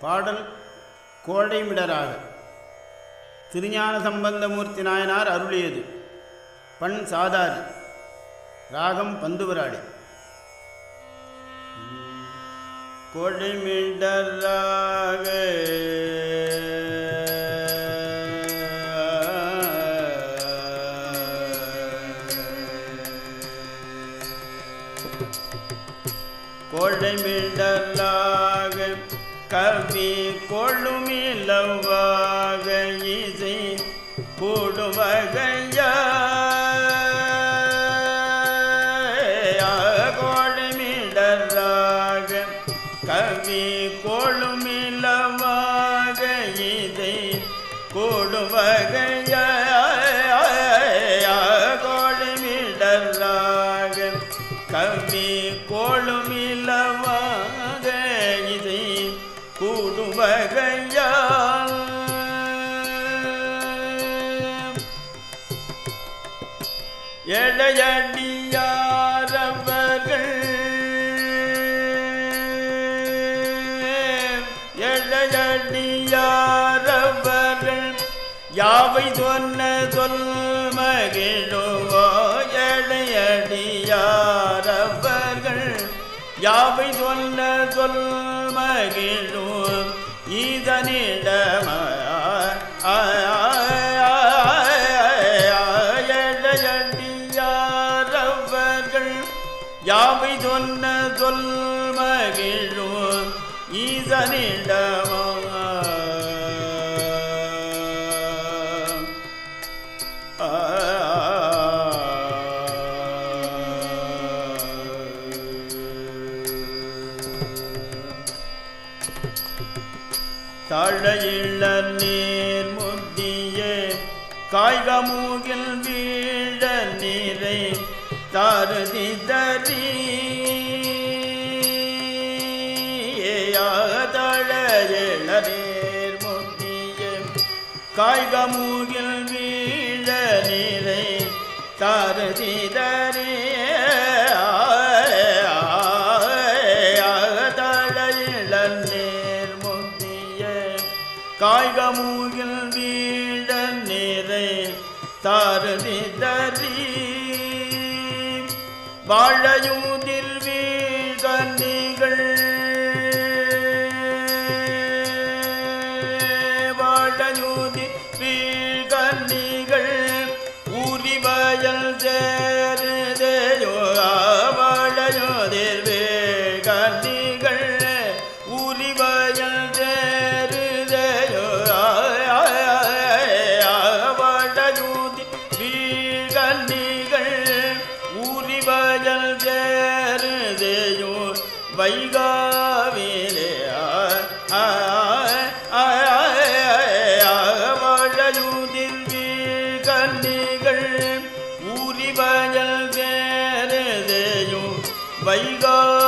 பாடல் கோடைமிடராக. திருஞான சம்பந்தமூர்த்தி நாயனார் அருளியது. பண் சாதாரி. ராகம் பந்துவராடி. கோடைமிடராக. கொடைமிடலாக கவி கொழுமிலவாக இசை கூடுவகைய கோடைமிடலாக கவி கொழுமிலவாக இசை கூடுவகைய கோடைமிடலாக கவி கொழுமிலவாக கூடுவகையால் எழையடியாரவர்கள். எடையடியாரவர்கள் யாவை சொன்ன சொல் மகிழுவோ எழையடியாரவர்கள். யாவை சொன்ன சொல் மகிழும் இதனிடம எடையடியாரவர்கள் யாவை சொன்ன சொல் மகிழும். ஈசனிடமா தழையிள்ள நீர் முத்திய காய்கமூகில் வீழ நீரை தருதி தரி தழையிள்ள நீர் முத்திய காய்கமூகில் வீழ நீரை தருதி தரே காய்கமூகில் வீழ நீரை தாரதி தரி. வாழையூதில் வீழ்கன்னிகள் வாழையூதில் வீழ்கன்னிகள் ஊரிவயல் சேருதேயோ வாழையூதில் வீழ்கன்னிகள் ஊரிவயல் சேருதேயோ கனிகள் ஊரிவயல் சேருதேயோ வைகாவிலே வாழையூதில் வீழ்கன்னிகள் ஊரிவயல் சேருதேயோ வைகாவிலே